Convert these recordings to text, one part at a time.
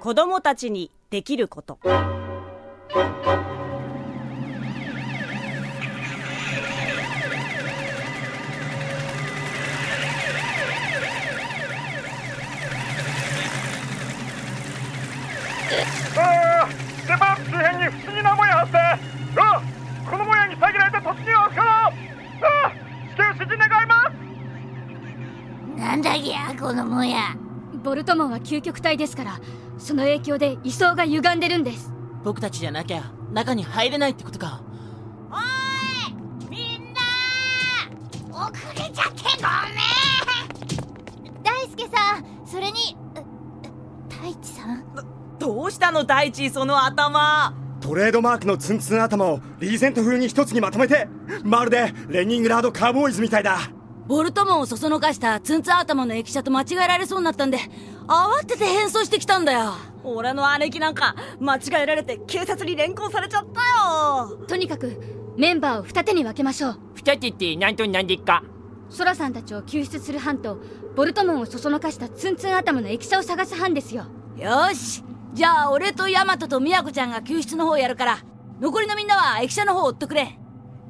子供たちにできること。あーデパート周辺に不思議なもや発生あこのもやに遮られて突入は不可能あ至急指示願います。なんだぎゃこのもやボルトモンは究極体ですからその影響で位相が歪んでるんです。僕たちじゃなきゃ中に入れないってことか。おいみんな遅れちゃってごめん。大輔さんそれに太一さん？どうしたの大地その頭。トレードマークのツンツン頭をリーゼント風に一つにまとめてまるでレニングラードカーボーイズみたいだボルトモンをそそのかしたツンツン頭の駅舎と間違えられそうになったんで慌てて変装してきたんだよ。俺の姉貴なんか間違えられて警察に連行されちゃったよ。とにかくメンバーを二手に分けましょう。二手って何と何でっか？ソラさんたちを救出する班とボルトモンをそそのかしたツンツン頭の駅舎を探す班ですよ。よし。じゃあ俺とヤマトとミヤコちゃんが救出の方やるから残りのみんなは駅舎の方を追ってくれ。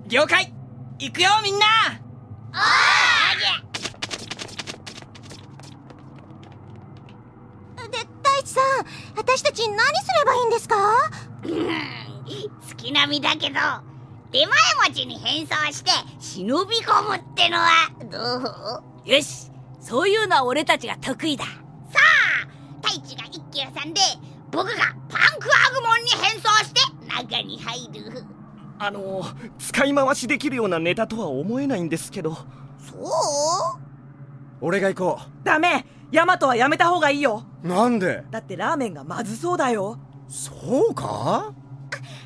了解。行くよみんなで太一さん私たち何すればいいんですか？月並みだけど出前持ちに変装して忍び込むってのはどう？よしそういうのは俺たちが得意だ。さあ太一が一休さんで僕がパンクアグモンに変装して中に入る。あの使い回しできるようなネタとは思えないんですけどそう？俺が行こダメ！ヤマトはやめた方がいいよ。うなんで？だってラーメンがまずそうだよ。そうか？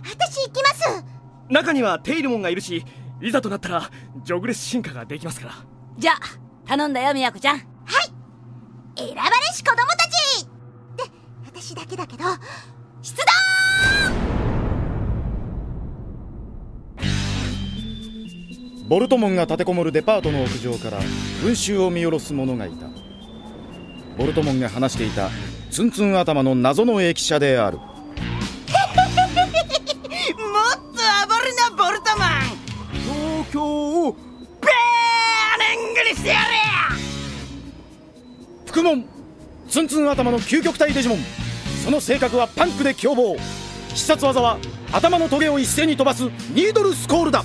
私行きます。中にはテイルモンがいるしいざとなったらジョグレス進化ができますから。じゃあ頼んだよミヤコちゃん。選ばれし子供たち。で私だけだけど出動ボルトモンが立てこもるデパートの屋上から群衆を見下ろす者がいた。ボルトモンが話していたツンツン頭の謎の駅舎である。もっと暴るなボルトマン。東京ベーリングにしてやれ副門ツンツン頭の究極体デジモン。その性格はパンクで凶暴。必殺技は頭のトゲを一斉に飛ばすニードルスコールだ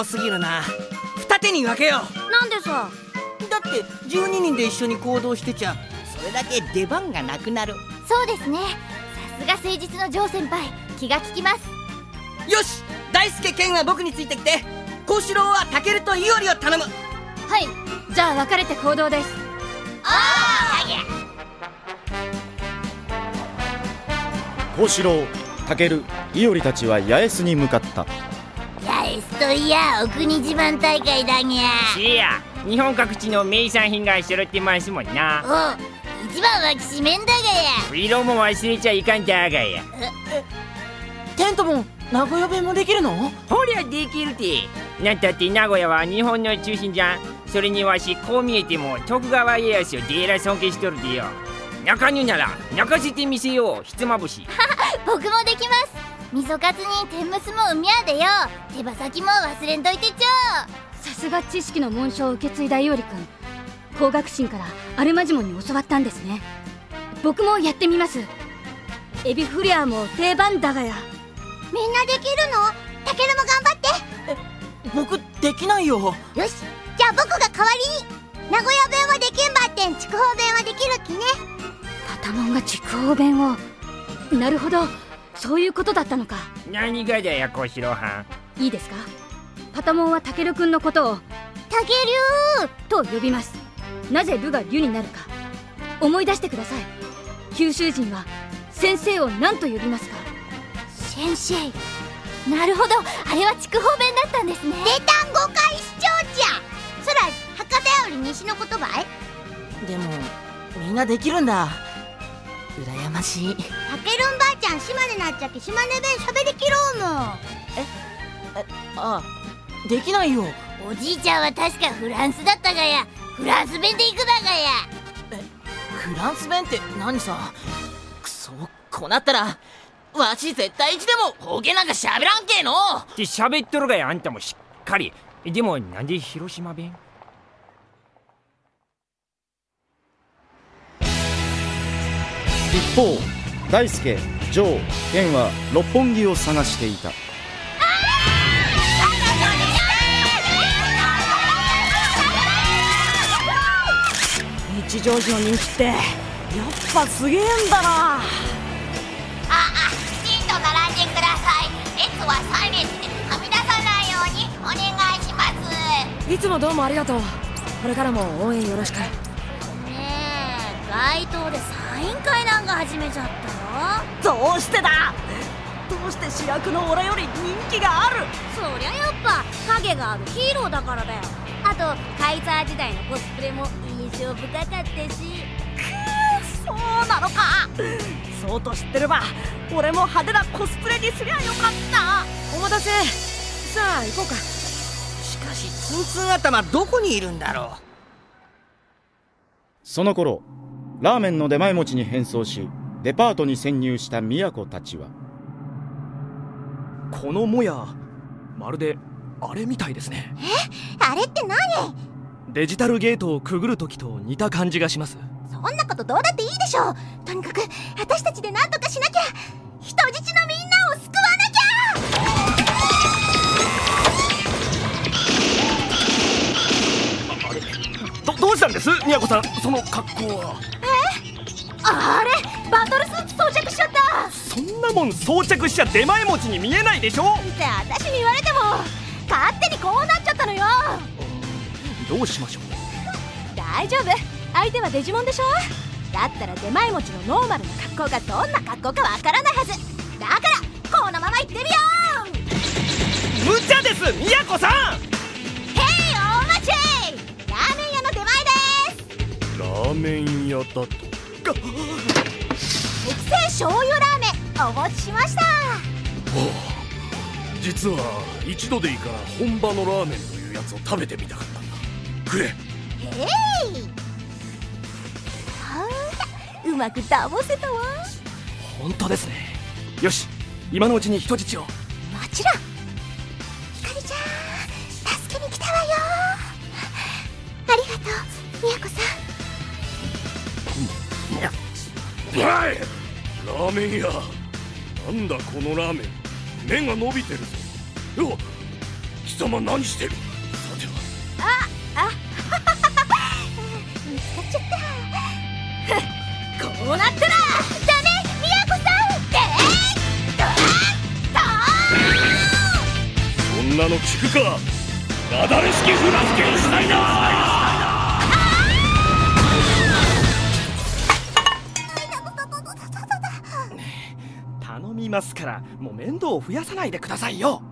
多すぎるな。二手に分けよう。なんでさ？だって12人で一緒に行動してちゃそれだけ出番がなくなる。そうですね。さすが誠実のジョー先輩。気が利きます。よし！大輔健は僕についてきて小四郎はタケルとイオリを頼む。はい。じゃあ分かれて行動です。小四郎タケルイオリたちは八重洲に向かったといやお国自慢大会だにゃ。せや日本各地の名産品が揃ってますもんな。お一番はきしめんだがや。色も忘れちゃいかんだがや。テントも名古屋弁もできるの？ほりゃできるて。なんたって名古屋は日本の中心じゃ。んそれにわしこう見えても徳川家康をデーラ尊敬しとるでよ。泣かぬなら泣かせてみせよう。ひつまぶし。僕もできます味噌カツに天むすもうみゃでよ。手羽先も忘れんといてちょ。さすが知識の紋章を受け継いだイオリ君。工学神からアルマジモンに教わったんですね。僕もやってみます。エビフレアも定番だがや。みんなできるの？たけるも頑張って。僕できないよ。よし。じゃあ僕が代わりに。名古屋弁はできんばってん。筑豊弁はできるきね。パタモンが筑豊弁を。なるほどそういうことだったのか。何がだや小四郎はん。いいですか？パタモンはタケルくんのことを。たけりゅうと呼びます。なぜルが竜になるか。思い出してください。九州人は先生を何と呼びますか？先生。なるほど。あれは筑豊弁だったんですね。出たん誤解しちゃうじゃ。そら博多より西の言葉い？でもみんなできるんだ。羨ましい島根なっちゃけ島根弁喋りきろうもんああできないよ。おじいちゃんは確かフランスだったがや。フランス弁で行くだがや。フランス弁って何さ？くそこうなったらわし絶対いつでも方言なんか喋らんけえの。って喋っとるがやあんたもしっかり。でもなんで広島弁？一方大輔ジョーケンは六本木を探していた。一乗寺の人気ってやっぱすげえんだな。ああきちんと並んでください。列は3列ではみ出さないようにお願いします。いつもどうもありがとう。これからも応援よろしく。ねえ街頭でサイン会なんか始めちゃった。よどうしてだ？どうして主役の俺より人気がある？そりゃやっぱ影があるヒーローだからだよ。あとカイザー時代のコスプレも印象深かったし。そうなのか。そうと知ってれば俺も派手なコスプレにすりゃよかった。お待たせ。さあ行こうか。しかしツンツン頭どこにいるんだろう？その頃ラーメンの出前持ちに変装しデパートに潜入した宮子たちは。このもやまるであれみたいですね。あれって何？デジタルゲートをくぐる時と似た感じがします。そんなことどうだっていいでしょう。とにかく私たちで何とかしなきゃ。人質のみんなを救わなきどどうしたんです？宮子さんその格好は。ゃあれんなもん装着しちゃ出前持ちに見えないでしょ？って私に言われても勝手にこうなっちゃったのよ。どうしましょう？大丈夫。相手はデジモンでしょ？だったら出前持ちのノーマルな格好がどんな格好かわからないはず。だからこのまま行ってみよう。無茶です宮子さん！へいお待ち！ラーメン屋の出前です。ラーメン屋だと。特製醤油ラーメンお持ちしました。実は一度でいいから本場のラーメンというやつを食べてみたかったんだ。くれ。へい。はーうまくダボせたわ。本当ですね。よし今のうちに人質を。もちろん。ひかりちゃん助けに来たわよ。ありがとうみやこさん。おい。ラーメン屋なんだこのラーメン。麺が伸びてるぞ。よ貴様何してる？さては。ああ 見つかっちゃった。こうなったらダメみやこさんでそんなの聞くか。なだれ式フラスケンシュタイナーますからもう面倒を増やさないでくださいよ。